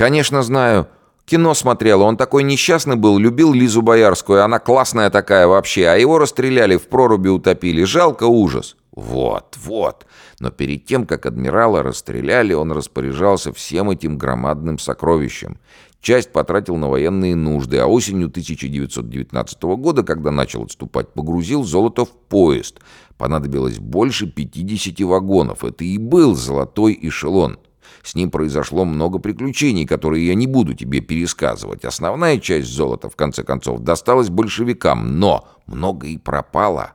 «Конечно знаю. Кино смотрела. Он такой несчастный был, любил Лизу Боярскую. Она классная такая вообще. А его расстреляли, в проруби утопили. Жалко ужас». «Вот, вот». Но перед тем, как адмирала расстреляли, он распоряжался всем этим громадным сокровищем. Часть потратил на военные нужды, а осенью 1919 года, когда начал отступать, погрузил золото в поезд. Понадобилось больше 50 вагонов. Это и был золотой эшелон. С ним произошло много приключений, которые я не буду тебе пересказывать. Основная часть золота, в конце концов, досталась большевикам, но много и пропало.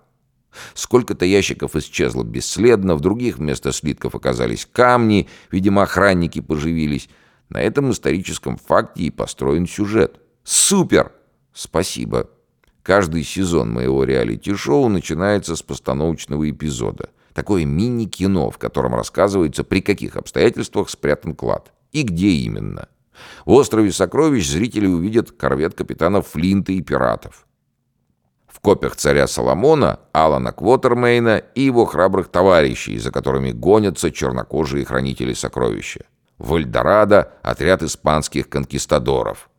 Сколько-то ящиков исчезло бесследно, в других вместо слитков оказались камни, видимо, охранники поживились. На этом историческом факте и построен сюжет. Супер! Спасибо. Каждый сезон моего реалити-шоу начинается с постановочного эпизода. Такое мини-кино, в котором рассказывается, при каких обстоятельствах спрятан клад. И где именно. В «Острове сокровищ» зрители увидят корвет капитана Флинта и пиратов. В копиях царя Соломона, Алана Квотермейна и его храбрых товарищей, за которыми гонятся чернокожие хранители сокровища. В Эльдорадо отряд испанских конкистадоров.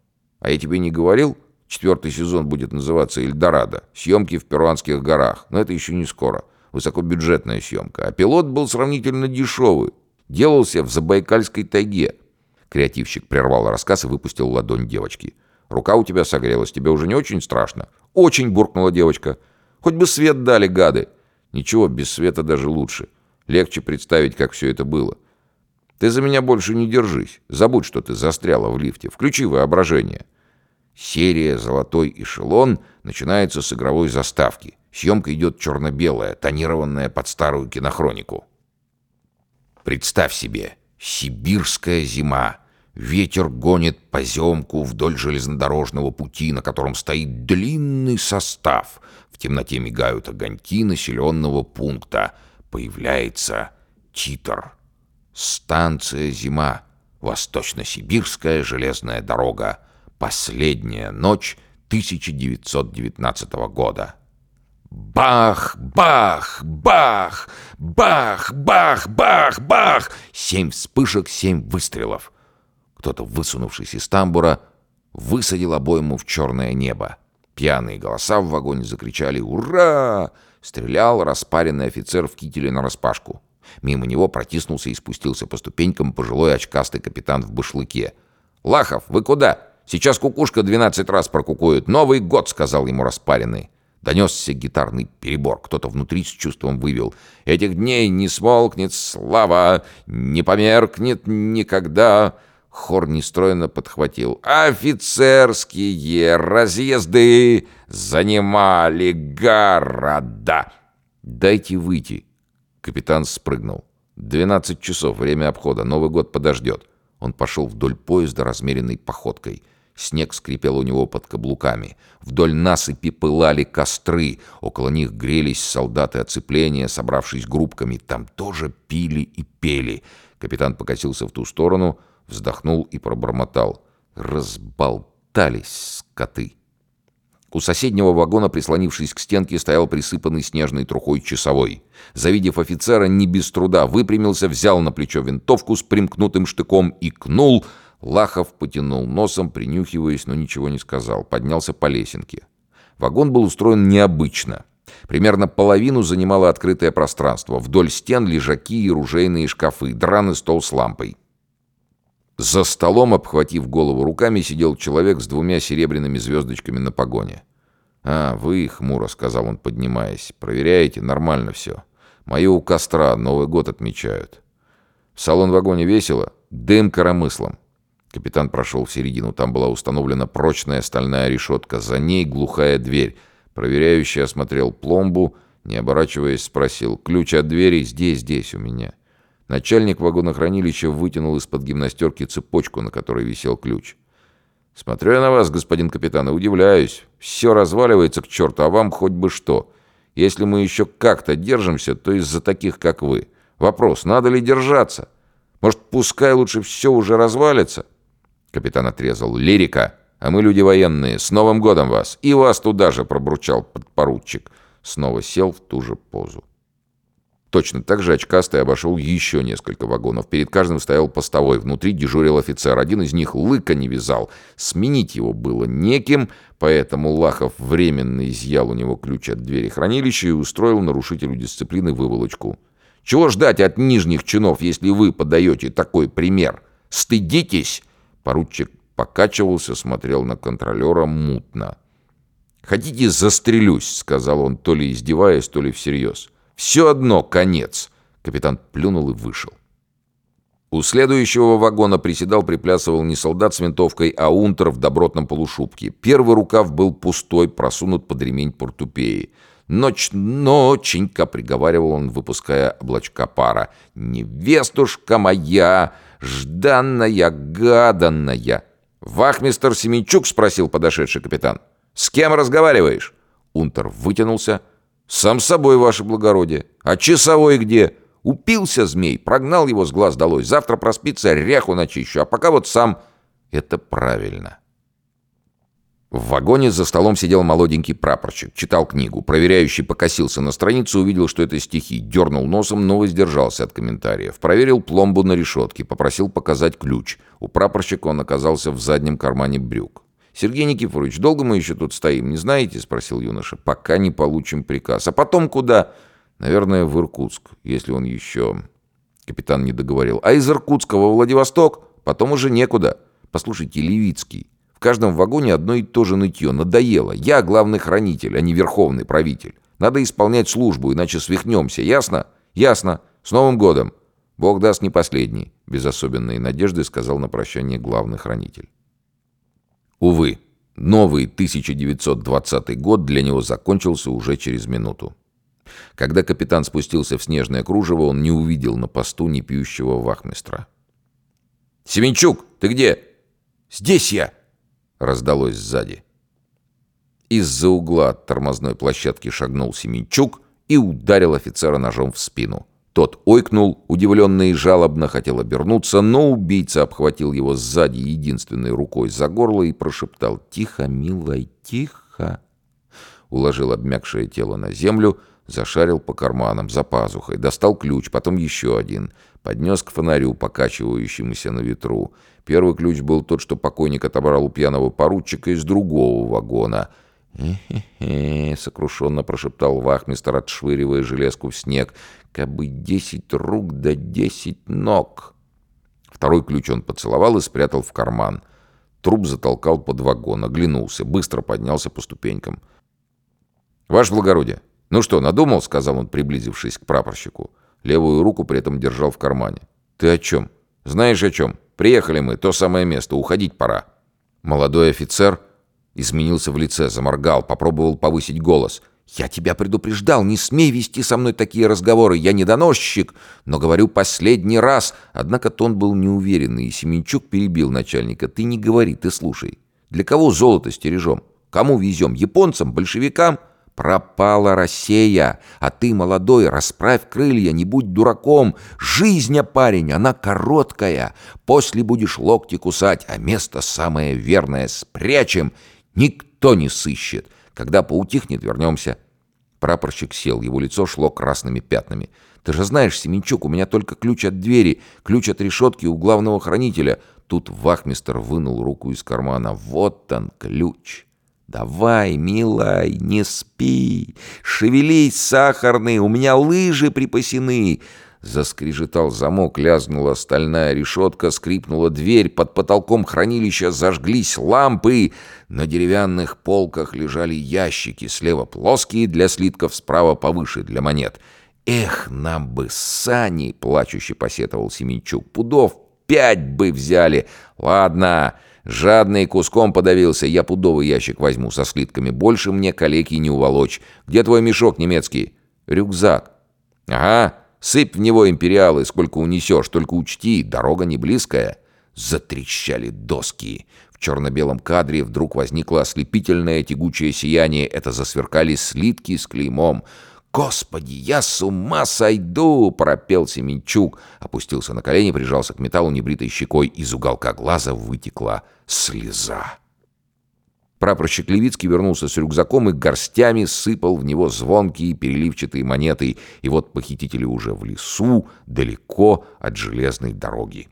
А я тебе не говорил? Четвертый сезон будет называться «Эльдорадо». Съемки в перуанских горах. Но это еще не скоро. Высокобюджетная съемка. А пилот был сравнительно дешевый. Делался в Забайкальской тайге. Креативщик прервал рассказ и выпустил ладонь девочки. «Рука у тебя согрелась. Тебе уже не очень страшно?» «Очень!» — буркнула девочка. «Хоть бы свет дали, гады!» «Ничего, без света даже лучше. Легче представить, как все это было. Ты за меня больше не держись. Забудь, что ты застряла в лифте. Включи воображение». Серия «Золотой эшелон» начинается с игровой заставки. Съемка идет черно-белая, тонированная под старую кинохронику. Представь себе, сибирская зима. Ветер гонит поземку вдоль железнодорожного пути, на котором стоит длинный состав. В темноте мигают огоньки населенного пункта. Появляется титр. Станция «Зима». Восточно-сибирская железная дорога. Последняя ночь 1919 года. Бах, бах, бах, бах, бах, бах, бах. Семь вспышек, семь выстрелов. Кто-то, высунувшись из тамбура, высадил обойму в черное небо. Пьяные голоса в вагоне закричали «Ура!». Стрелял распаренный офицер в кителе нараспашку. Мимо него протиснулся и спустился по ступенькам пожилой очкастый капитан в башлыке. «Лахов, вы куда? Сейчас кукушка двенадцать раз прокукует. Новый год!» — сказал ему распаренный. Донесся гитарный перебор. Кто-то внутри с чувством вывел. «Этих дней не смолкнет слава, не померкнет никогда!» Хор нестроенно подхватил. «Офицерские разъезды занимали города!» «Дайте выйти!» Капитан спрыгнул. «Двенадцать часов, время обхода, Новый год подождет». Он пошел вдоль поезда размеренной походкой. Снег скрипел у него под каблуками. Вдоль насыпи пылали костры. Около них грелись солдаты оцепления, собравшись группками. Там тоже пили и пели. Капитан покосился в ту сторону — вздохнул и пробормотал. Разболтались скоты. У соседнего вагона, прислонившись к стенке, стоял присыпанный снежной трухой часовой. Завидев офицера, не без труда выпрямился, взял на плечо винтовку с примкнутым штыком и кнул. Лахов потянул носом, принюхиваясь, но ничего не сказал. Поднялся по лесенке. Вагон был устроен необычно. Примерно половину занимало открытое пространство. Вдоль стен лежаки и ружейные шкафы, драный стол с лампой. За столом, обхватив голову руками, сидел человек с двумя серебряными звездочками на погоне. «А, вы, хмуро», — сказал он, поднимаясь. «Проверяете? Нормально все. Мое у костра, Новый год отмечают». В салон-вагоне весело, дым коромыслом. Капитан прошел в середину. Там была установлена прочная стальная решетка. За ней глухая дверь. Проверяющий осмотрел пломбу, не оборачиваясь, спросил. «Ключ от двери здесь, здесь у меня». Начальник вагонохранилища вытянул из-под гимнастерки цепочку, на которой висел ключ. «Смотрю я на вас, господин капитан, и удивляюсь. Все разваливается к черту, а вам хоть бы что. Если мы еще как-то держимся, то из-за таких, как вы. Вопрос, надо ли держаться? Может, пускай лучше все уже развалится?» Капитан отрезал. «Лирика, а мы люди военные. С Новым годом вас! И вас туда же!» пробурчал подпоручик. Снова сел в ту же позу. Точно так же очкастый обошел еще несколько вагонов. Перед каждым стоял постовой. Внутри дежурил офицер. Один из них лыка не вязал. Сменить его было неким, поэтому Лахов временно изъял у него ключ от двери хранилища и устроил нарушителю дисциплины выволочку. «Чего ждать от нижних чинов, если вы подаете такой пример? Стыдитесь!» Поручик покачивался, смотрел на контролера мутно. «Хотите, застрелюсь?» — сказал он, то ли издеваясь, то ли всерьез. Все одно конец. Капитан плюнул и вышел. У следующего вагона приседал, приплясывал не солдат с винтовкой, а унтер в добротном полушубке. Первый рукав был пустой, просунут под ремень портупеи. «Ночь, ноченька!» — приговаривал он, выпуская облачка пара. «Невестушка моя, жданная, гаданная!» «Вахмистер Семенчук?» — спросил подошедший капитан. «С кем разговариваешь?» Унтер вытянулся, — «Сам собой, ваше благородие. А часовой где?» Упился змей, прогнал его с глаз долой. Завтра проспится, ряху начищу, а пока вот сам... Это правильно. В вагоне за столом сидел молоденький прапорщик, читал книгу. Проверяющий покосился на страницу, увидел, что это стихи, дернул носом, но воздержался от комментариев. Проверил пломбу на решетке, попросил показать ключ. У прапорщика он оказался в заднем кармане брюк. «Сергей Никифорович, долго мы еще тут стоим, не знаете?» — спросил юноша. «Пока не получим приказ. А потом куда?» «Наверное, в Иркутск, если он еще...» Капитан не договорил. «А из Иркутска во Владивосток? Потом уже некуда. Послушайте, Левицкий, в каждом вагоне одно и то же нытье. Надоело. Я главный хранитель, а не верховный правитель. Надо исполнять службу, иначе свихнемся. Ясно? Ясно. С Новым годом. Бог даст не последний. Без особенной надежды сказал на прощание главный хранитель. Увы, новый 1920 год для него закончился уже через минуту. Когда капитан спустился в снежное кружево, он не увидел на посту не пьющего вахмистра. «Семенчук, ты где?» «Здесь я!» — раздалось сзади. Из-за угла от тормозной площадки шагнул Семенчук и ударил офицера ножом в спину. Тот ойкнул, удивленно и жалобно хотел обернуться, но убийца обхватил его сзади единственной рукой за горло и прошептал «Тихо, милая, тихо!» Уложил обмякшее тело на землю, зашарил по карманам за пазухой, достал ключ, потом еще один, поднес к фонарю, покачивающемуся на ветру. Первый ключ был тот, что покойник отобрал у пьяного поручика из другого вагона — «Хе-хе-хе», — сокрушенно прошептал вахмистр, отшвыривая железку в снег. «Кабы десять рук да десять ног!» Второй ключ он поцеловал и спрятал в карман. Труп затолкал под вагон, оглянулся, быстро поднялся по ступенькам. «Ваше благородие! Ну что, надумал?» — сказал он, приблизившись к прапорщику. Левую руку при этом держал в кармане. «Ты о чем? Знаешь о чем? Приехали мы, то самое место, уходить пора». Молодой офицер Изменился в лице, заморгал, попробовал повысить голос. «Я тебя предупреждал, не смей вести со мной такие разговоры, я не доносчик, но говорю последний раз». Однако тон был неуверенный, и Семенчук перебил начальника. «Ты не говори, ты слушай. Для кого золото стережем? Кому везем? Японцам? Большевикам?» Пропала Россия, а ты, молодой, расправь крылья, не будь дураком. Жизнь, а парень, она короткая. После будешь локти кусать, а место самое верное спрячем Никто не сыщет. Когда поутихнет, вернемся». Прапорщик сел, его лицо шло красными пятнами. «Ты же знаешь, Семенчук, у меня только ключ от двери, ключ от решетки у главного хранителя». Тут вахмистер вынул руку из кармана. «Вот он, ключ». «Давай, милай, не спи! Шевелись, сахарный, у меня лыжи припасены!» Заскрежетал замок, лязгнула стальная решетка, скрипнула дверь, под потолком хранилища зажглись лампы. На деревянных полках лежали ящики, слева плоские для слитков, справа повыше для монет. «Эх, нам бы сани!» — плачуще посетовал Семенчук. «Пудов пять бы взяли! Ладно, жадный куском подавился, я пудовый ящик возьму со слитками. Больше мне калеки не уволочь. Где твой мешок немецкий?» «Рюкзак». «Ага». Сыпь в него империалы, сколько унесешь, только учти, дорога не близкая. Затрещали доски. В черно-белом кадре вдруг возникло ослепительное тягучее сияние. Это засверкали слитки с клеймом. «Господи, я с ума сойду!» — пропел Семенчук. Опустился на колени, прижался к металлу небритой щекой. Из уголка глаза вытекла слеза. Прапорщик Левицкий вернулся с рюкзаком и горстями сыпал в него звонкие переливчатые монеты, и вот похитители уже в лесу, далеко от железной дороги.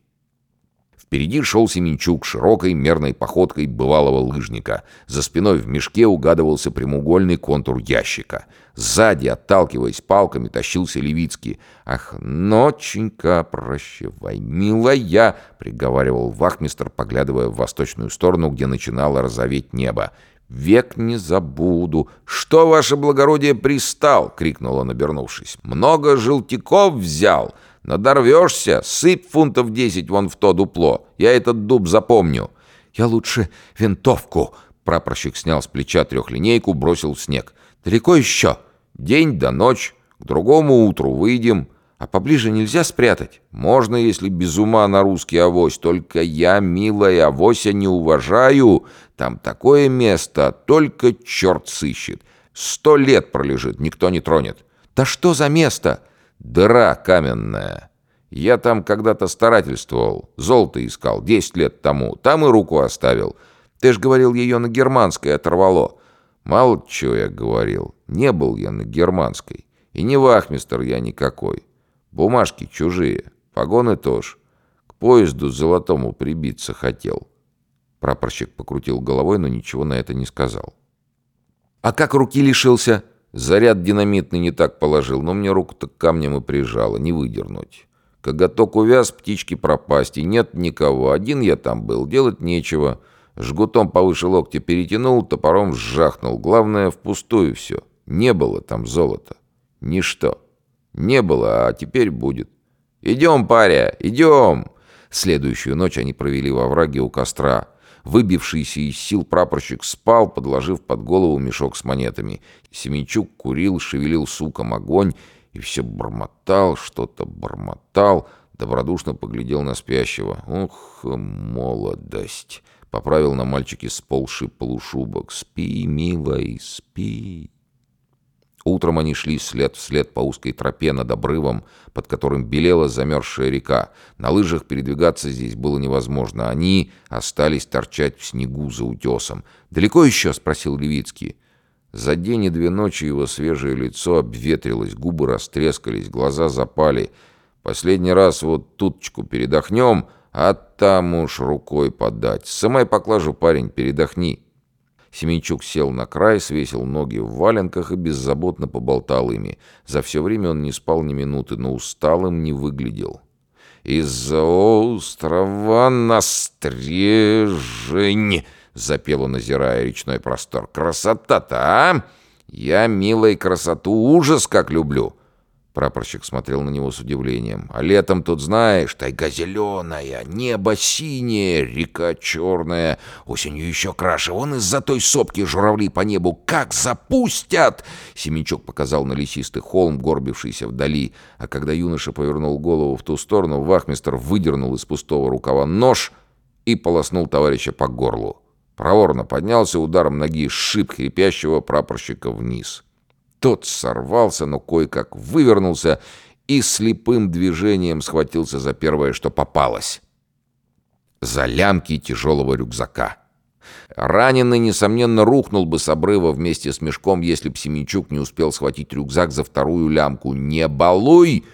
Впереди шел Семенчук широкой мерной походкой бывалого лыжника. За спиной в мешке угадывался прямоугольный контур ящика. Сзади, отталкиваясь палками, тащился Левицкий. «Ах, ноченька, прощавай, милая!» — приговаривал вахмистр, поглядывая в восточную сторону, где начинало розоветь небо. «Век не забуду!» «Что, ваше благородие, пристал?» — крикнул он, обернувшись. «Много желтяков взял!» Надорвешься, сыпь фунтов десять вон в то дупло. Я этот дуб запомню. Я лучше винтовку. Прапорщик снял с плеча трехлинейку, бросил в снег. Далеко еще? День до ночь. К другому утру выйдем. А поближе нельзя спрятать? Можно, если без ума на русский авось. Только я, милая, авося не уважаю. Там такое место, только черт сыщет. Сто лет пролежит, никто не тронет. Да что за место? Дыра каменная. Я там когда-то старательствовал, золото искал, десять лет тому. Там и руку оставил. Ты ж говорил, ее на германской оторвало. Мало чего я говорил. Не был я на германской. И не вахмистер я никакой. Бумажки чужие, погоны тоже. К поезду золотому прибиться хотел. Прапорщик покрутил головой, но ничего на это не сказал. «А как руки лишился?» Заряд динамитный не так положил, но мне руку-то камнем и прижало, не выдернуть. Коготок увяз, птички пропасть, и нет никого. Один я там был, делать нечего. Жгутом повыше локтя перетянул, топором сжахнул. Главное, впустую все. Не было там золота. Ничто. Не было, а теперь будет. «Идем, паря, идем!» Следующую ночь они провели во враге у костра. Выбившийся из сил прапорщик спал, подложив под голову мешок с монетами. Семенчук курил, шевелил суком огонь и все бормотал, что-то бормотал, добродушно поглядел на спящего. «Ох, молодость!» Поправил на мальчике сползший полушубок. «Спи, милый, спи!» Утром они шли след вслед по узкой тропе над обрывом, под которым белела замерзшая река. На лыжах передвигаться здесь было невозможно. Они остались торчать в снегу за утесом. «Далеко еще?» — спросил Левицкий. За день и две ночи его свежее лицо обветрилось, губы растрескались, глаза запали. «Последний раз вот туточку передохнем, а там уж рукой подать. Сымай поклажу, парень, передохни». Семенчук сел на край, свесил ноги в валенках и беззаботно поболтал ими. За все время он не спал ни минуты, но усталым не выглядел. «Из-за острова Настрежень!» — запел он, озирая речной простор. «Красота-то, а! Я, милой, красоту ужас как люблю!» Прапорщик смотрел на него с удивлением. «А летом тут, знаешь, тайга зеленая, небо синее, река черная, осенью еще краше. Вон из-за той сопки журавли по небу как запустят!» Семенчук показал на лесистый холм, горбившийся вдали. А когда юноша повернул голову в ту сторону, вахмистр выдернул из пустого рукава нож и полоснул товарища по горлу. Проворно поднялся ударом ноги, сшиб хрипящего прапорщика вниз. Тот сорвался, но кое-как вывернулся и слепым движением схватился за первое, что попалось. За лямки тяжелого рюкзака. Раненый, несомненно, рухнул бы с обрыва вместе с мешком, если б Семенчук не успел схватить рюкзак за вторую лямку. «Не балуй!»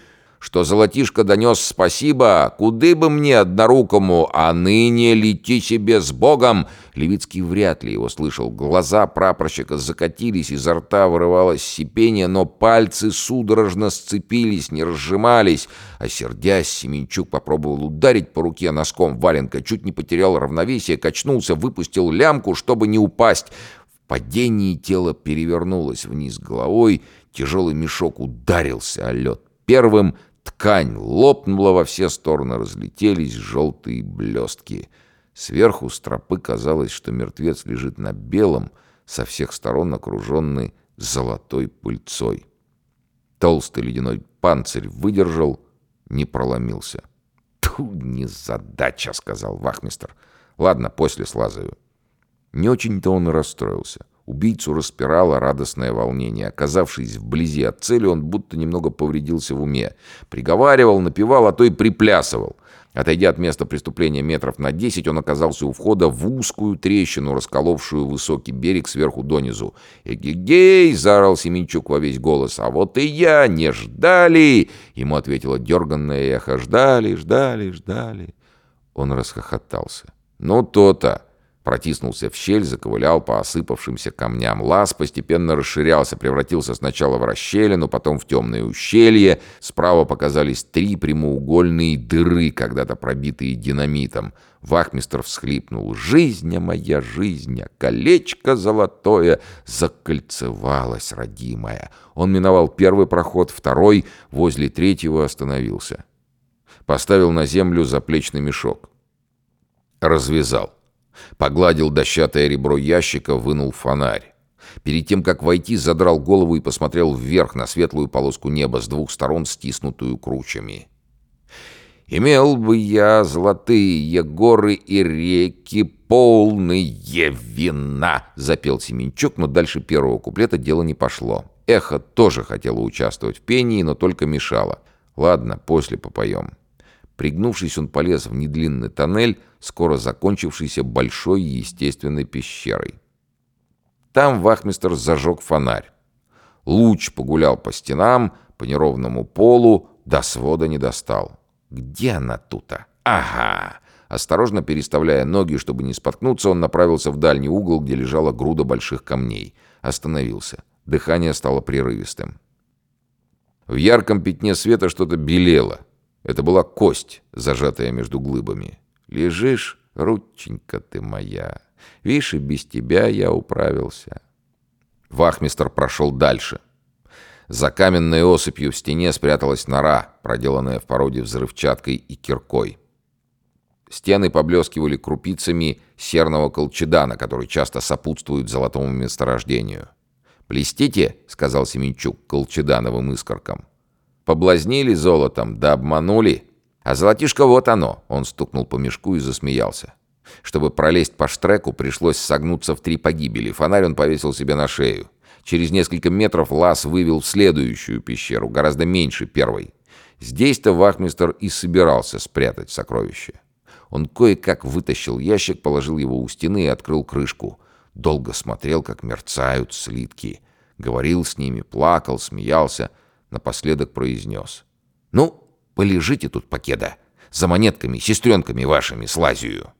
Что золотишко донес спасибо, куды бы мне однорукому, а ныне лети себе с Богом!» Левицкий вряд ли его слышал. Глаза прапорщика закатились, изо рта вырывалось сипение, но пальцы судорожно сцепились, не разжимались. А сердясь, Семенчук попробовал ударить по руке носком валенка, чуть не потерял равновесие, качнулся, выпустил лямку, чтобы не упасть. В падении тело перевернулось вниз головой, тяжелый мешок ударился о лед первым, Ткань лопнула во все стороны, разлетелись желтые блестки. Сверху с тропы казалось, что мертвец лежит на белом, со всех сторон окруженный золотой пыльцой. Толстый ледяной панцирь выдержал, не проломился. «Тьфу, незадача!» — сказал вахмистр. «Ладно, после слазаю». Не очень-то он и расстроился. Убийцу распирало радостное волнение. Оказавшись вблизи от цели, он будто немного повредился в уме. Приговаривал, напевал, а то и приплясывал. Отойдя от места преступления метров на десять, он оказался у входа в узкую трещину, расколовшую высокий берег сверху донизу. «Эгегей!» — заорал Семенчук во весь голос. «А вот и я! Не ждали!» Ему ответило дерганное эхо. «Ждали, ждали, ждали!» Он расхохотался. «Ну, то-то!» Протиснулся в щель, заковылял по осыпавшимся камням. Лаз постепенно расширялся, превратился сначала в расщелину, потом в темное ущелье. Справа показались три прямоугольные дыры, когда-то пробитые динамитом. Вахмистр всхлипнул. «Жизнь моя, жизнь, а колечко золотое закольцевалось, родимая». Он миновал первый проход, второй, возле третьего остановился. Поставил на землю заплечный мешок. Развязал. Погладил дощатое ребро ящика, вынул фонарь. Перед тем, как войти, задрал голову и посмотрел вверх на светлую полоску неба с двух сторон, стиснутую кручами. «Имел бы я золотые горы и реки, полные вина!» — запел Семенчук, но дальше первого куплета дело не пошло. Эхо тоже хотело участвовать в пении, но только мешало. «Ладно, после попоем». Пригнувшись, он полез в недлинный тоннель, скоро закончившийся большой естественной пещерой. Там вахмистр зажег фонарь. Луч погулял по стенам, по неровному полу, до свода не достал. Где она тута? Ага! Осторожно переставляя ноги, чтобы не споткнуться, он направился в дальний угол, где лежала груда больших камней. Остановился. Дыхание стало прерывистым. В ярком пятне света что-то белело — это была кость, зажатая между глыбами. «Лежишь, рученька ты моя. Видишь, и без тебя я управился». Вахмистр прошел дальше. За каменной осыпью в стене спряталась нора, проделанная в породе взрывчаткой и киркой. Стены поблескивали крупицами серного колчедана, который часто сопутствует золотому месторождению. «Плестите», — сказал Семенчук колчедановым искоркам. Поблазнили золотом, да обманули. А золотишко вот оно. Он стукнул по мешку и засмеялся. Чтобы пролезть по штреку, пришлось согнуться в три погибели. Фонарь он повесил себе на шею. Через несколько метров лаз вывел в следующую пещеру, гораздо меньше первой. Здесь-то вахмистер и собирался спрятать сокровище. Он кое-как вытащил ящик, положил его у стены и открыл крышку. Долго смотрел, как мерцают слитки. Говорил с ними, плакал, смеялся — Напоследок произнес. «Ну, полежите тут, покеда, за монетками, сестренками вашими слазию».